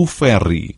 o ferry.